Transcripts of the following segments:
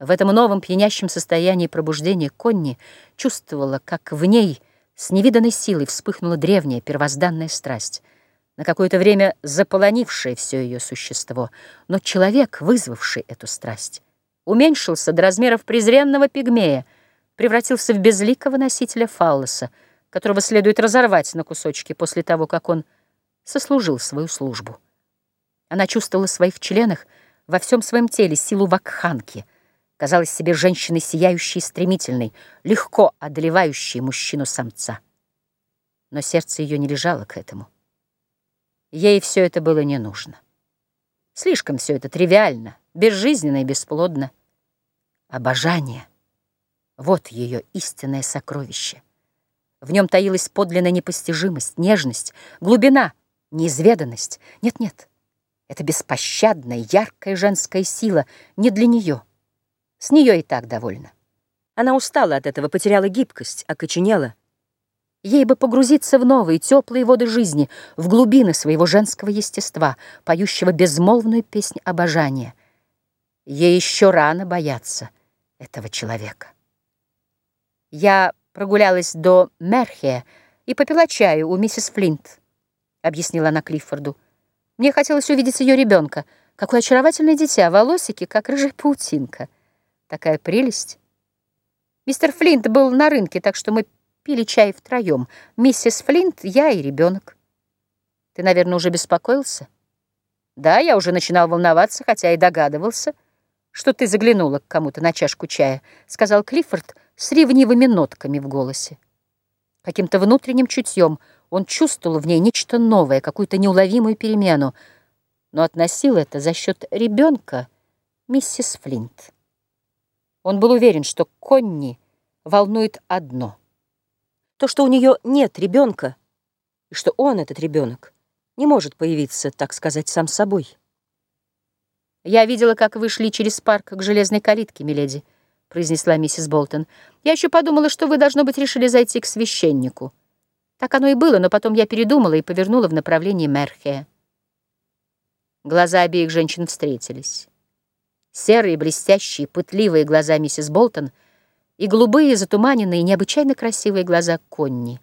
В этом новом пьянящем состоянии пробуждения Конни чувствовала, как в ней с невиданной силой вспыхнула древняя первозданная страсть, на какое-то время заполонившая все ее существо. Но человек, вызвавший эту страсть, уменьшился до размеров презренного пигмея, превратился в безликого носителя фаллоса, которого следует разорвать на кусочки после того, как он сослужил свою службу. Она чувствовала в своих членах во всем своем теле силу вакханки — казалась себе женщиной сияющей и стремительной, легко одолевающей мужчину-самца. Но сердце ее не лежало к этому. Ей все это было не нужно. Слишком все это тривиально, безжизненно и бесплодно. Обожание — вот ее истинное сокровище. В нем таилась подлинная непостижимость, нежность, глубина, неизведанность. Нет-нет, это беспощадная, яркая женская сила не для нее — с нее и так довольно. Она устала от этого, потеряла гибкость, окоченела. Ей бы погрузиться в новые, теплые воды жизни, в глубины своего женского естества, поющего безмолвную песнь обожания. Ей еще рано бояться этого человека. Я прогулялась до Мерхе и попила чаю у миссис Флинт, объяснила она Клиффорду. Мне хотелось увидеть ее ребенка. Какое очаровательное дитя, волосики, как рыжая паутинка. Такая прелесть. Мистер Флинт был на рынке, так что мы пили чай втроем. Миссис Флинт, я и ребенок. Ты, наверное, уже беспокоился? Да, я уже начинал волноваться, хотя и догадывался, что ты заглянула к кому-то на чашку чая, сказал Клиффорд с ревнивыми нотками в голосе. Каким-то внутренним чутьем он чувствовал в ней нечто новое, какую-то неуловимую перемену, но относил это за счет ребенка миссис Флинт. Он был уверен, что Конни волнует одно. То, что у нее нет ребенка, и что он, этот ребенок, не может появиться, так сказать, сам собой. «Я видела, как вы шли через парк к железной калитке, миледи», — произнесла миссис Болтон. «Я еще подумала, что вы, должно быть, решили зайти к священнику. Так оно и было, но потом я передумала и повернула в направлении Мерхея». Глаза обеих женщин встретились серые, блестящие, пытливые глаза миссис Болтон и голубые, затуманенные, необычайно красивые глаза Конни.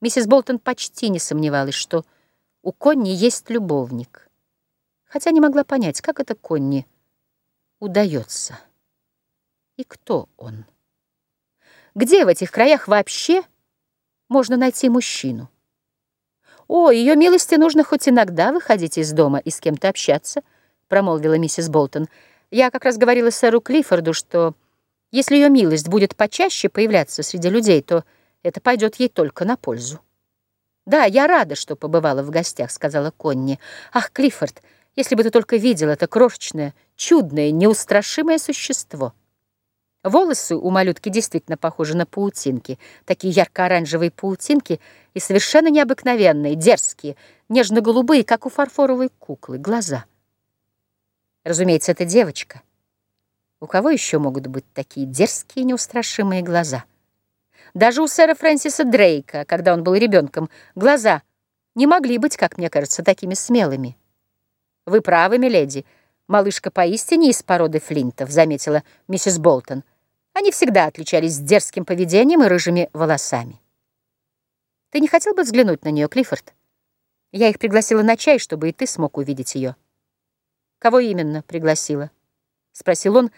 Миссис Болтон почти не сомневалась, что у Конни есть любовник, хотя не могла понять, как это Конни удается и кто он. Где в этих краях вообще можно найти мужчину? О, ее милости нужно хоть иногда выходить из дома и с кем-то общаться —— промолвила миссис Болтон. «Я как раз говорила сэру Клиффорду, что если ее милость будет почаще появляться среди людей, то это пойдет ей только на пользу». «Да, я рада, что побывала в гостях», — сказала Конни. «Ах, Клиффорд, если бы ты только видел это крошечное, чудное, неустрашимое существо». Волосы у малютки действительно похожи на паутинки, такие ярко-оранжевые паутинки и совершенно необыкновенные, дерзкие, нежно-голубые, как у фарфоровой куклы, глаза — Разумеется, это девочка. У кого еще могут быть такие дерзкие неустрашимые глаза? Даже у сэра Фрэнсиса Дрейка, когда он был ребенком, глаза не могли быть, как мне кажется, такими смелыми. «Вы правы, миледи, малышка поистине из породы флинтов», заметила миссис Болтон. Они всегда отличались дерзким поведением и рыжими волосами. «Ты не хотел бы взглянуть на нее, Клиффорд? Я их пригласила на чай, чтобы и ты смог увидеть ее». «Кого именно пригласила?» — спросил он,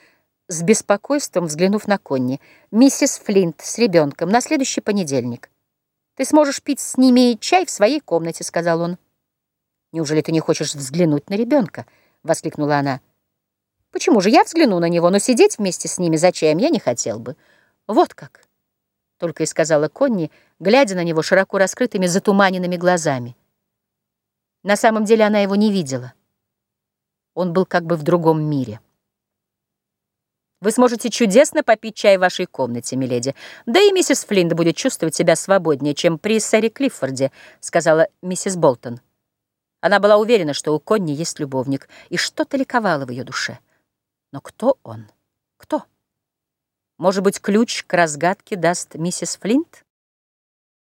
с беспокойством взглянув на Конни. «Миссис Флинт с ребенком на следующий понедельник. Ты сможешь пить с ними чай в своей комнате», — сказал он. «Неужели ты не хочешь взглянуть на ребенка?» — воскликнула она. «Почему же я взгляну на него, но сидеть вместе с ними за чаем я не хотел бы. Вот как!» — только и сказала Конни, глядя на него широко раскрытыми затуманенными глазами. На самом деле она его не видела. Он был как бы в другом мире. Вы сможете чудесно попить чай в вашей комнате, миледи. Да и миссис Флинт будет чувствовать себя свободнее, чем при сэре Клиффорде, сказала миссис Болтон. Она была уверена, что у Конни есть любовник, и что-то ликовало в ее душе. Но кто он? Кто? Может быть, ключ к разгадке даст миссис Флинт?